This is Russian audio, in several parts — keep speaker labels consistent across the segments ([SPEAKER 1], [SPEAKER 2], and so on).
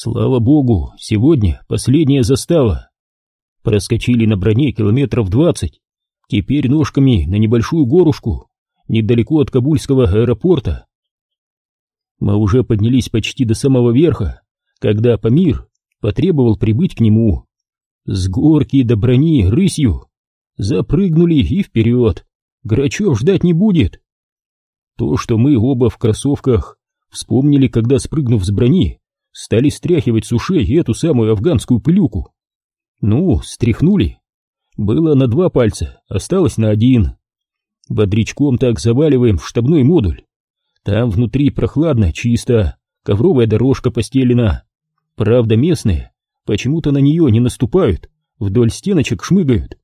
[SPEAKER 1] Слава богу, сегодня последняя застава. Проскочили на броне километров двадцать, теперь ножками на небольшую горушку, недалеко от Кабульского аэропорта. Мы уже поднялись почти до самого верха, когда Памир потребовал прибыть к нему. С горки до брони рысью запрыгнули и вперед. Грачев ждать не будет. То, что мы оба в кроссовках, вспомнили, когда, спрыгнув с брони, стали стряхивать с ушей эту самую афганскую пылюку. Ну, стряхнули. Было на два пальца, осталось на один. Бодрячком так заваливаем в штабной модуль. Там внутри прохладно, чисто, ковровая дорожка постелена. Правда, местные почему-то на нее не наступают, вдоль стеночек шмыгают.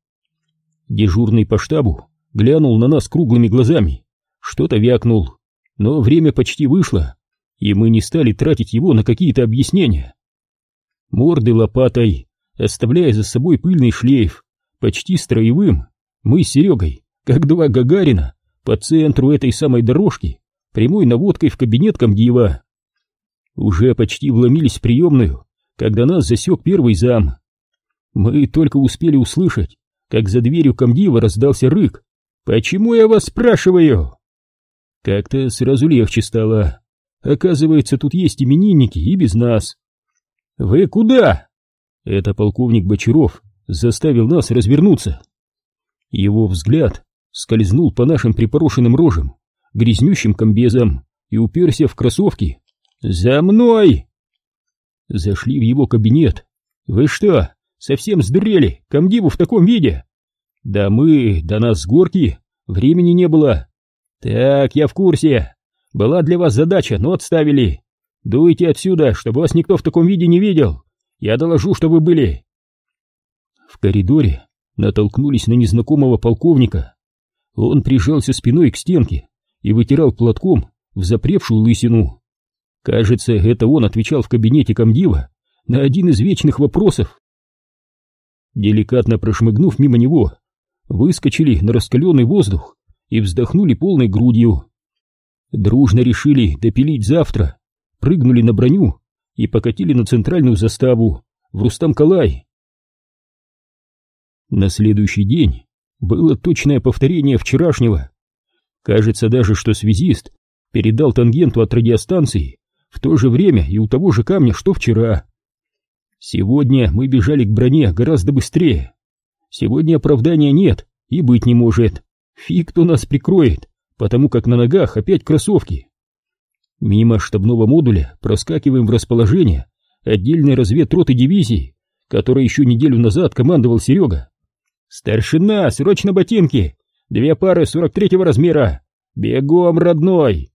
[SPEAKER 1] Дежурный по штабу глянул на нас круглыми глазами, что-то вякнул, но время почти вышло, и мы не стали тратить его на какие-то объяснения. Морды лопатой, оставляя за собой пыльный шлейф, почти строевым, мы с Серегой, как два Гагарина, по центру этой самой дорожки, прямой наводкой в кабинет комдива. Уже почти вломились в приемную, когда нас засек первый зам. Мы только успели услышать, как за дверью комдива раздался рык. «Почему я вас спрашиваю?» Как-то сразу легче стало. Оказывается, тут есть именинники и без нас. «Вы куда?» Это полковник Бочаров заставил нас развернуться. Его взгляд скользнул по нашим припорошенным рожам, грязнющим комбезам и уперся в кроссовки. «За мной!» Зашли в его кабинет. «Вы что, совсем сдурели? Комдиву в таком виде?» «Да мы, до нас с горки, времени не было». «Так, я в курсе. Была для вас задача, но отставили. Дуйте отсюда, чтобы вас никто в таком виде не видел. Я доложу, что вы были. В коридоре натолкнулись на незнакомого полковника. Он прижался спиной к стенке и вытирал платком в запревшую лысину. Кажется, это он отвечал в кабинете комдива на один из вечных вопросов. Деликатно прошмыгнув мимо него, выскочили на раскаленный воздух и вздохнули полной грудью. Дружно решили допилить завтра, прыгнули на броню и покатили на центральную заставу в Рустам-Калай. На следующий день было точное повторение вчерашнего. Кажется даже, что связист передал тангенту от радиостанции в то же время и у того же камня, что вчера. Сегодня мы бежали к броне гораздо быстрее. Сегодня оправдания нет и быть не может. Фиг кто нас прикроет потому как на ногах опять кроссовки. Мимо штабного модуля проскакиваем в расположение отдельной разведроты дивизии, которой еще неделю назад командовал Серега. «Старшина, срочно ботинки! Две пары сорок третьего размера! Бегом, родной!»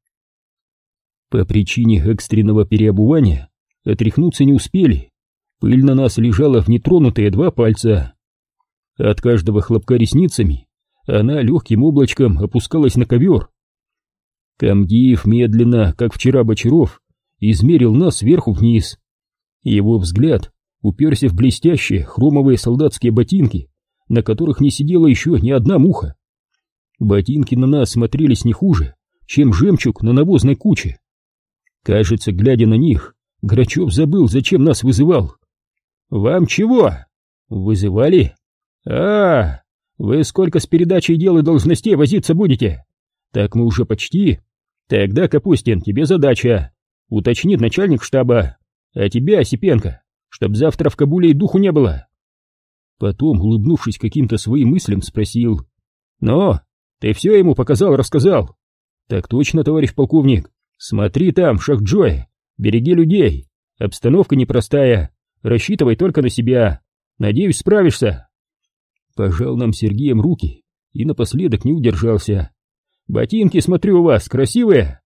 [SPEAKER 1] По причине экстренного переобувания отряхнуться не успели. Пыль на нас лежала в нетронутые два пальца. От каждого хлопка ресницами она легким облачком опускалась на ковер. Камдиев медленно, как вчера Бочаров, измерил нас сверху вниз. Его взгляд уперся в блестящие хромовые солдатские ботинки, на которых не сидела еще ни одна муха. Ботинки на нас смотрелись не хуже, чем жемчуг на навозной куче. Кажется, глядя на них, Грачев забыл, зачем нас вызывал. «Вам чего?» «Вызывали?» «А, вы сколько с передачей дел и должностей возиться будете? Так мы уже почти. Тогда, Капустин, тебе задача. Уточнит начальник штаба. А тебе, Осипенко, чтоб завтра в Кабуле и духу не было. Потом, улыбнувшись каким-то своим мыслям, спросил. «Но, ты все ему показал, рассказал?» «Так точно, товарищ полковник. Смотри там, в Шахджое. Береги людей. Обстановка непростая. Рассчитывай только на себя. Надеюсь, справишься» пожал нам Сергеем руки и напоследок не удержался. «Ботинки, смотрю, у вас красивые.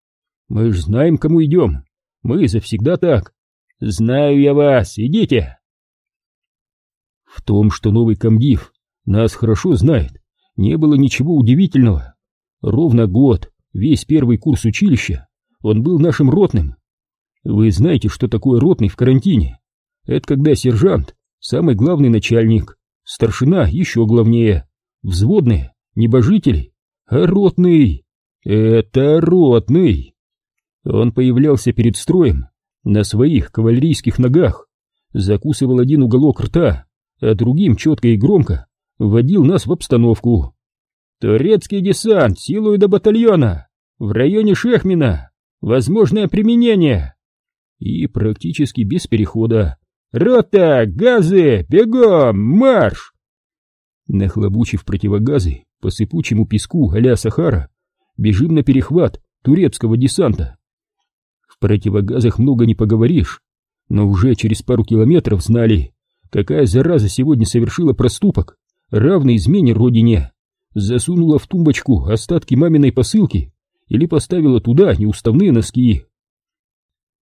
[SPEAKER 1] Мы ж знаем, кому идем. Мы завсегда так. Знаю я вас, идите!» В том, что новый комдив нас хорошо знает, не было ничего удивительного. Ровно год, весь первый курс училища, он был нашим ротным. Вы знаете, что такое ротный в карантине? Это когда сержант, самый главный начальник, Старшина еще главнее. Взводные, небожители, а ротный. Это ротный. Он появлялся перед строем на своих кавалерийских ногах, закусывал один уголок рта, а другим четко и громко вводил нас в обстановку. «Турецкий десант, силой до батальона! В районе Шехмина! Возможное применение!» И практически без перехода. «Рота! Газы! Бегом! Марш!» Нахлобучив противогазы по сыпучему песку а Сахара, бежим на перехват турецкого десанта. В противогазах много не поговоришь, но уже через пару километров знали, какая зараза сегодня совершила проступок, равный измене родине, засунула в тумбочку остатки маминой посылки или поставила туда неуставные носки.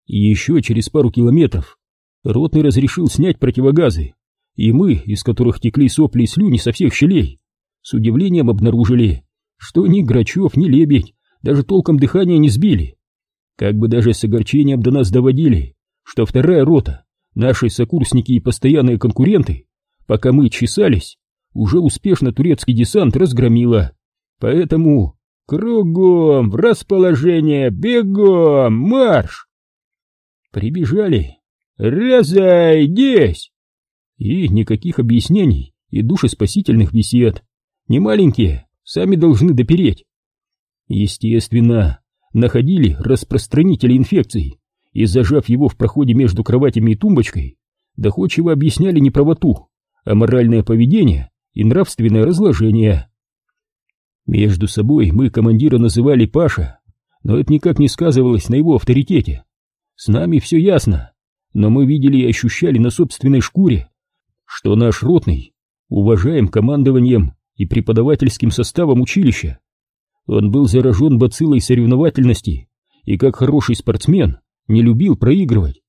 [SPEAKER 1] И еще через пару километров ротный разрешил снять противогазы, и мы, из которых текли сопли и слюни со всех щелей, с удивлением обнаружили, что ни Грачев, ни Лебедь даже толком дыхания не сбили. Как бы даже с огорчением до нас доводили, что вторая рота, наши сокурсники и постоянные конкуренты, пока мы чесались, уже успешно турецкий десант разгромила. Поэтому кругом, в расположение, бегом, марш! Прибежали. Разойдись! И никаких объяснений и душеспасительных бесед. Не маленькие, сами должны допереть. Естественно, находили распространителя инфекций и, зажав его в проходе между кроватями и тумбочкой, доходчиво объясняли неправоту, а моральное поведение и нравственное разложение. Между собой мы командира называли Паша, но это никак не сказывалось на его авторитете. С нами все ясно, но мы видели и ощущали на собственной шкуре, что наш ротный уважаем командованием и преподавательским составом училища. Он был заражен бациллой соревновательности и, как хороший спортсмен, не любил проигрывать.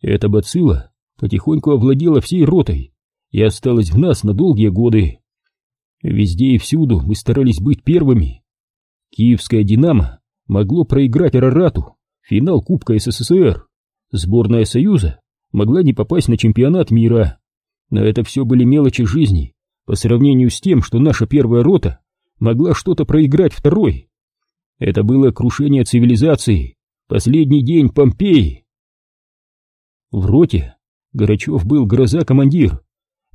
[SPEAKER 1] Эта бацилла потихоньку овладела всей ротой и осталась в нас на долгие годы. Везде и всюду мы старались быть первыми. Киевская «Динамо» могло проиграть Арарату финал Кубка СССР. Сборная Союза могла не попасть на чемпионат мира. Но это все были мелочи жизни по сравнению с тем, что наша первая рота могла что-то проиграть второй. Это было крушение цивилизации, последний день Помпеи. В роте Горачев был гроза-командир.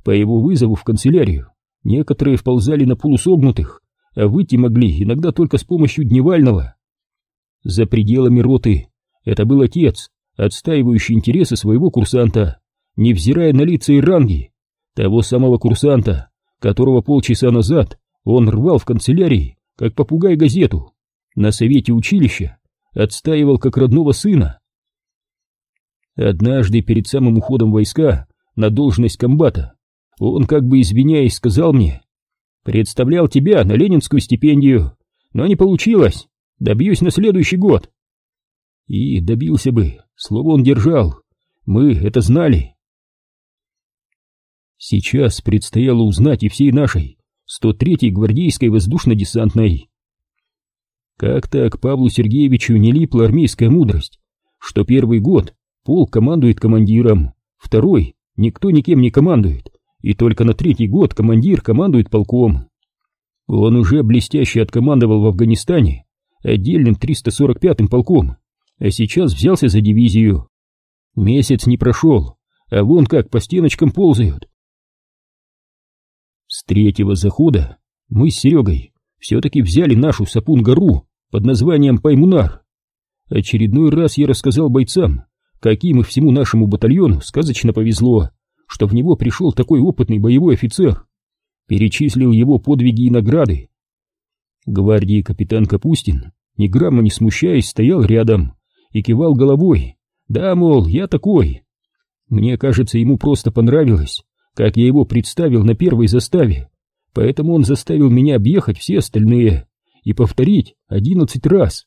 [SPEAKER 1] По его вызову в канцелярию некоторые вползали на полусогнутых, а выйти могли иногда только с помощью дневального. За пределами роты это был отец, отстаивающий интересы своего курсанта, невзирая на лица и ранги, того самого курсанта, которого полчаса назад он рвал в канцелярии, как попугай газету, на совете училища отстаивал как родного сына. Однажды перед самым уходом войска на должность комбата он, как бы извиняясь, сказал мне, «Представлял тебя на ленинскую стипендию, но не получилось, добьюсь на следующий год». И добился бы, слово он держал, мы это знали. Сейчас предстояло узнать и всей нашей 103-й гвардейской воздушно-десантной. Как-то к Павлу Сергеевичу не липла армейская мудрость, что первый год полк командует командиром, второй никто никем не командует, и только на третий год командир командует полком. Он уже блестяще откомандовал в Афганистане отдельным 345-м полком, а сейчас взялся за дивизию. Месяц не прошел, а вон как по стеночкам ползают. С третьего захода мы с Серегой все-таки взяли нашу Сапун-гору под названием Паймунар. Очередной раз я рассказал бойцам, каким и всему нашему батальону сказочно повезло, что в него пришел такой опытный боевой офицер. Перечислил его подвиги и награды. Гвардии капитан Капустин, ни грамма не смущаясь, стоял рядом и кивал головой. Да, мол, я такой. Мне кажется, ему просто понравилось, как я его представил на первой заставе, поэтому он заставил меня объехать все остальные и повторить одиннадцать раз.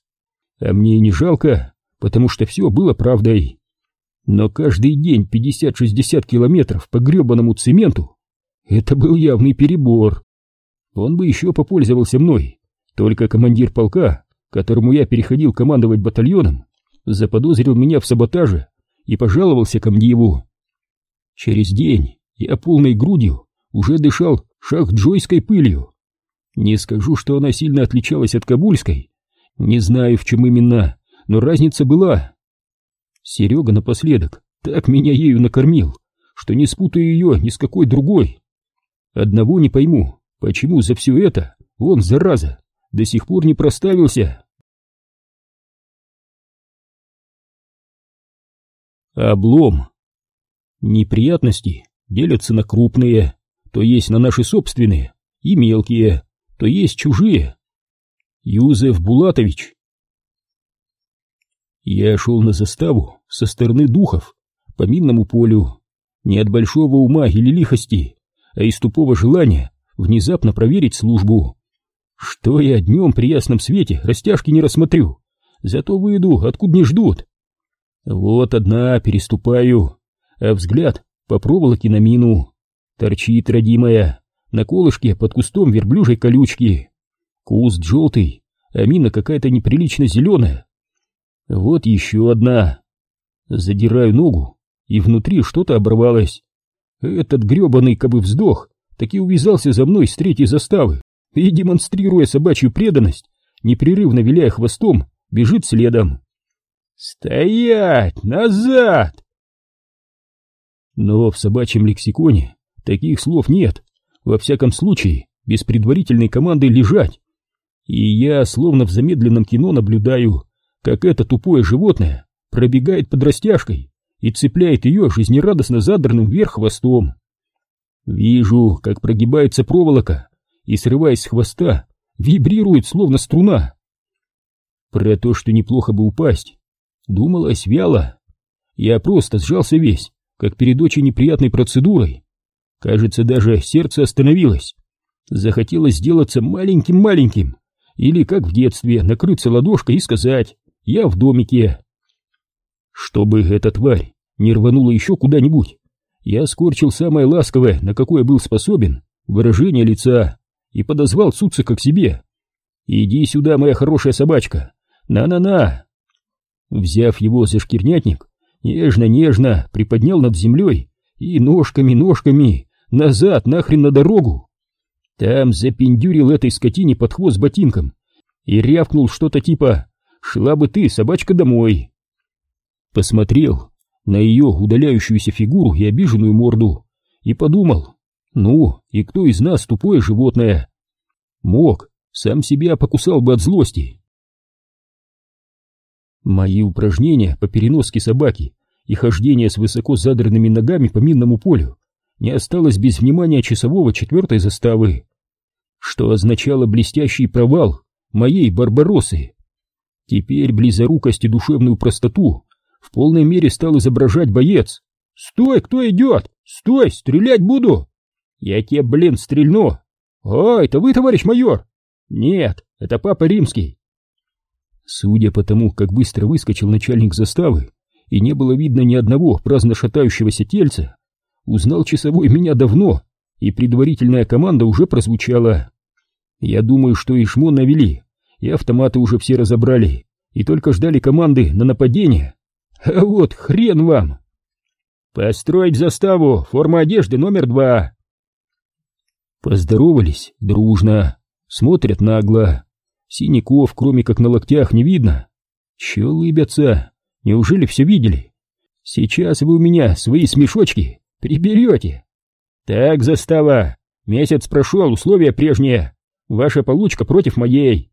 [SPEAKER 1] А мне не жалко, потому что все было правдой. Но каждый день пятьдесят-шестьдесят километров по гребаному цементу — это был явный перебор. Он бы еще попользовался мной, только командир полка, которому я переходил командовать батальоном, заподозрил меня в саботаже и пожаловался ко. Через день я полной грудью уже дышал шахджойской пылью. Не скажу, что она сильно отличалась от кабульской. Не знаю, в чем именно, но разница была. Серега напоследок так меня ею накормил, что не спутаю ее ни с какой другой. Одного не пойму, почему за все это он, зараза, до сих пор не проставился. Облом. Неприятности делятся на крупные, то есть на наши собственные, и мелкие, то есть чужие. Юзеф Булатович. Я шел на заставу со стороны духов, по минному полю, не от большого ума или лихости, а из тупого желания внезапно проверить службу. Что я днем при ясном свете растяжки не рассмотрю, зато выйду, откуда не ждут. Вот одна переступаю, а взгляд по проволоке на мину. Торчит родимая, на колышке под кустом верблюжьей колючки. Куст желтый, а мина какая-то неприлично зеленая. Вот еще одна. Задираю ногу, и внутри что-то оборвалось. Этот гребаный кобы вздох таки увязался за мной с третьей заставы и, демонстрируя собачью преданность, непрерывно виляя хвостом, бежит следом. «Стоять! Назад!» Но в собачьем лексиконе таких слов нет, во всяком случае, без предварительной команды лежать. И я, словно в замедленном кино, наблюдаю, как это тупое животное пробегает под растяжкой и цепляет ее жизнерадостно задранным вверх хвостом. Вижу, как прогибается проволока и, срываясь с хвоста, вибрирует, словно струна. Про то, что неплохо бы упасть, думалось вяло. Я просто сжался весь, как перед очень неприятной процедурой. Кажется, даже сердце остановилось. Захотелось сделаться маленьким-маленьким, или, как в детстве, накрыться ладошкой и сказать «Я в домике». Чтобы эта тварь не рванула еще куда-нибудь, я скорчил самое ласковое, на какое был способен, выражение лица и подозвал Цуцика к себе. «Иди сюда, моя хорошая собачка! На-на-на!» Взяв его за шкирнятник, нежно-нежно приподнял над землей и ножками-ножками назад нахрен на дорогу. Там запендюрил этой скотине под хвост ботинком и рявкнул что-то типа «Шла бы ты, собачка, домой!» Посмотрел на ее удаляющуюся фигуру и обиженную морду и подумал «Ну, и кто из нас тупое животное?» Мог, сам себя покусал бы от злости. Мои упражнения по переноске собаки и хождение с высоко задранными ногами по минному полю не осталось без внимания часового четвертой заставы, что означало блестящий провал моей Барбароссы. Теперь близорукость и душевную простоту в полной мере стал изображать боец. «Стой, кто идет? Стой, стрелять буду!» «Я тебе, блин, стрельну!» «О, это вы, товарищ майор?» «Нет, это папа римский». Судя по тому, как быстро выскочил начальник заставы, и не было видно ни одного праздно шатающегося тельца, узнал часовой меня давно, и предварительная команда уже прозвучала. Я думаю, что и шмон навели, и автоматы уже все разобрали, и только ждали команды на нападение. А вот хрен вам! Построить заставу, форма одежды номер два. Поздоровались дружно, смотрят нагло. Синяков, кроме как на локтях, не видно. Че лыбятся? Неужели все видели? Сейчас вы у меня свои смешочки приберете. Так, застава, месяц прошел, условия прежние. Ваша получка против моей.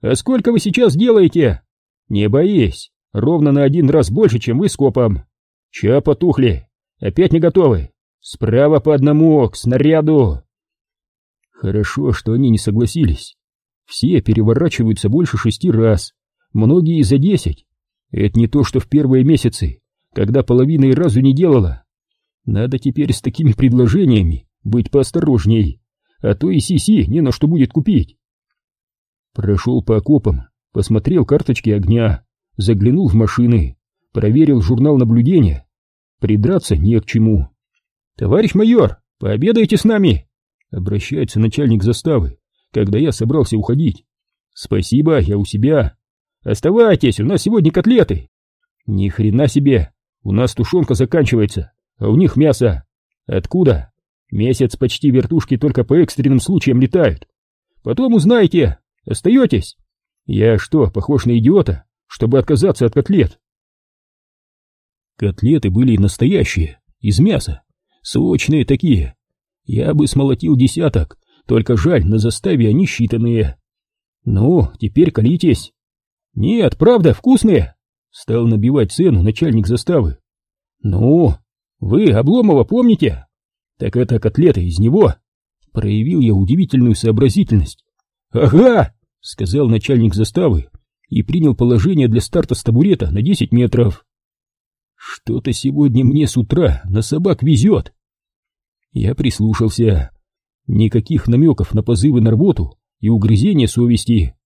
[SPEAKER 1] А сколько вы сейчас делаете? Не боись, ровно на один раз больше, чем вы с копом. Че потухли? Опять не готовы? Справа по одному, к снаряду. Хорошо, что они не согласились. Все переворачиваются больше шести раз, многие за десять. Это не то, что в первые месяцы, когда половина и разу не делала. Надо теперь с такими предложениями быть поосторожней, а то и Сиси -си не на что будет купить. Прошел по окопам, посмотрел карточки огня, заглянул в машины, проверил журнал наблюдения. Придраться не к чему. «Товарищ майор, пообедайте с нами!» Обращается начальник заставы, когда я собрался уходить. «Спасибо, я у себя. Оставайтесь, у нас сегодня котлеты!» «Ни хрена себе! У нас тушенка заканчивается, а у них мясо. Откуда? Месяц почти вертушки только по экстренным случаям летают. Потом узнаете. Остаетесь? Я что, похож на идиота, чтобы отказаться от котлет? Котлеты были настоящие, из мяса, сочные такие. Я бы смолотил десяток, только жаль, на заставе они считанные. Ну, теперь колитесь. Нет, правда, вкусные. Стал набивать цену начальник заставы. Ну, вы Обломова помните? Так это котлеты из него. Проявил я удивительную сообразительность. Ага, сказал начальник заставы и принял положение для старта с табурета на 10 метров. Что-то сегодня мне с утра на собак везет. Я прислушался. Никаких намеков на позывы на работу и угрызения совести.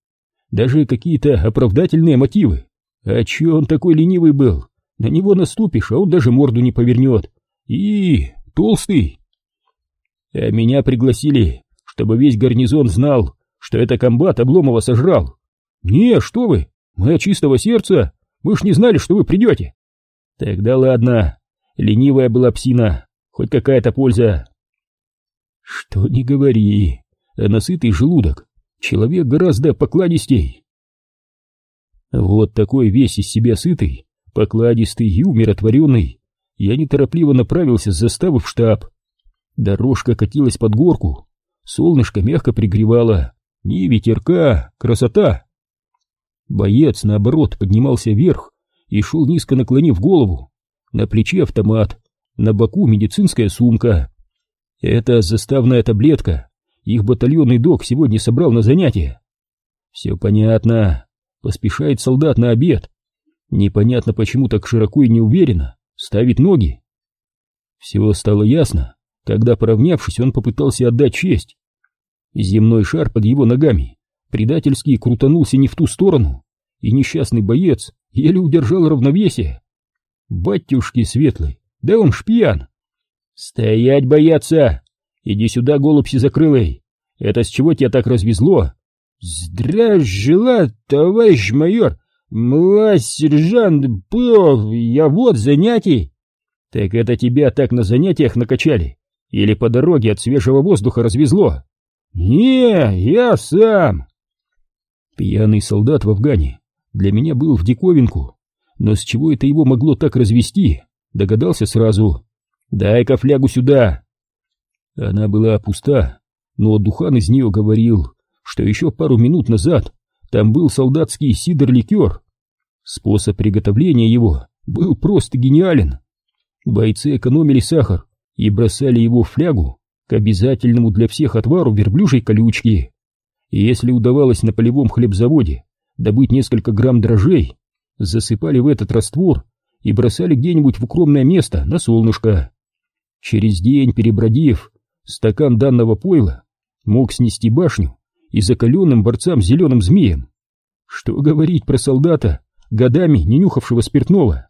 [SPEAKER 1] Даже какие-то оправдательные мотивы. А че он такой ленивый был? На него наступишь, а он даже морду не повернет. И толстый. А меня пригласили, чтобы весь гарнизон знал, что это комбат Обломова сожрал. Не, что вы, мы от чистого сердца, мы ж не знали, что вы придете. Тогда ладно, ленивая была псина, хоть какая-то польза. Что не говори, а насытый желудок человек гораздо покладистей. Вот такой весь из себя сытый, покладистый и умиротворенный, я неторопливо направился с заставы в штаб. Дорожка катилась под горку, солнышко мягко пригревало, ни ветерка, красота. Боец, наоборот, поднимался вверх и шел низко наклонив голову. На плече автомат, на боку медицинская сумка. Это заставная таблетка. Их батальонный док сегодня собрал на занятия. Все понятно. Поспешает солдат на обед. Непонятно, почему так широко и неуверенно ставит ноги. Все стало ясно, когда, поравнявшись, он попытался отдать честь. Земной шар под его ногами предательски крутанулся не в ту сторону, и несчастный боец еле удержал равновесие. Батюшки светлый, да он шпион! Стоять бояться! Иди сюда, голубь сизокрылый! Это с чего тебя так развезло? Жила, товарищ майор! Млась, сержант, П, я вот занятий! Так это тебя так на занятиях накачали? Или по дороге от свежего воздуха развезло? Не, я сам! Пьяный солдат в Афгане для меня был в диковинку, но с чего это его могло так развести, догадался сразу. «Дай-ка флягу сюда!» Она была пуста, но Духан из нее говорил, что еще пару минут назад там был солдатский сидр-ликер. Способ приготовления его был просто гениален. Бойцы экономили сахар и бросали его в флягу к обязательному для всех отвару верблюжьей колючки. И если удавалось на полевом хлебзаводе добыть несколько грамм дрожжей, засыпали в этот раствор и бросали где-нибудь в укромное место на солнышко. Через день, перебродив, стакан данного пойла мог снести башню и закаленным борцам зеленым змеем. Что говорить про солдата, годами не нюхавшего спиртного?